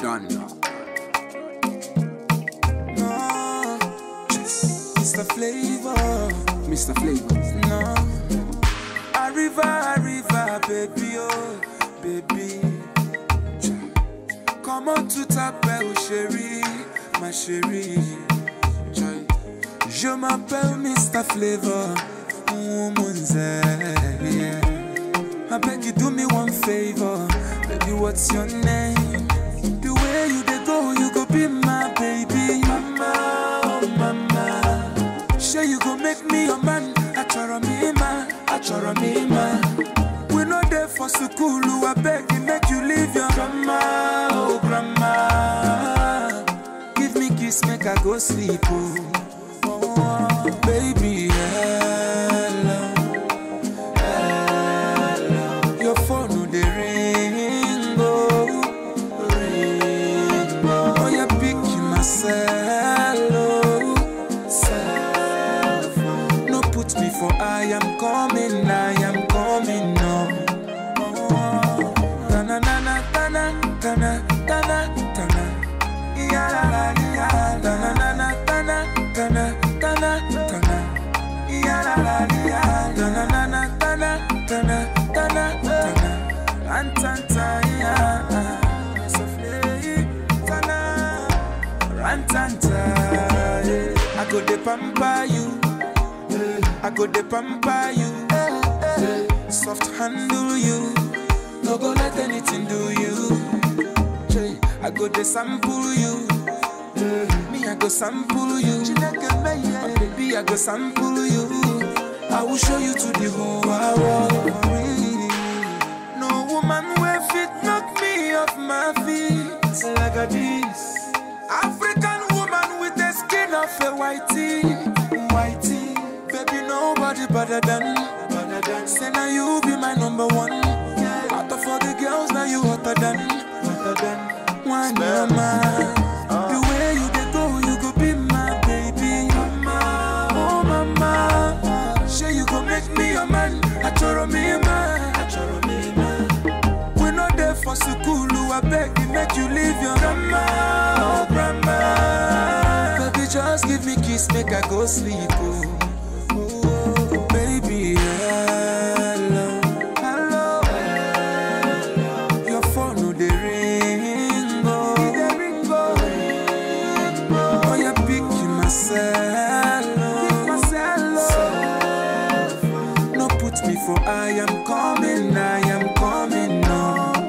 done. No, Mr. Flavour, Mr. Flavour. no. Arriva, arriva, baby, oh, baby. Come Comment tout t'appelle, chérie, ma chérie. Je m'appelle Mr. Flavour, woman's yeah. I beg you do me one favor. What's your name? The way you dey go, you go be my baby, mama, oh mama. Sure you go make me your man, achoro me ma, achoro me ma. We no there for school, I beg you make you leave your grandma, oh grandma. Give me kiss, make I go sleep, oh, oh baby, coming, I am coming, yeah. I go pamper you, I go de pamper you, soft handle you, no go let anything do you. Jay, I go de sample you. Me, I go sample you. My baby, I go sample you. I will show you to the whole world. No woman will fit knock me off my feet like a this. African woman with the skin of a whitey. Better than, better than. Say now you be my number one. Out of all the girls, now you hotter than, hotter than. One mama. Uh. The way you dey go, you go be my baby. Mama, oh mama. Sure you go make me your man. I Achoro me man, achoro me man. We no there for school, I beg you make you leave your grandma, oh grandma. Baby, just give me kiss, make I go sleep. Oh, for I am coming, I am coming, no.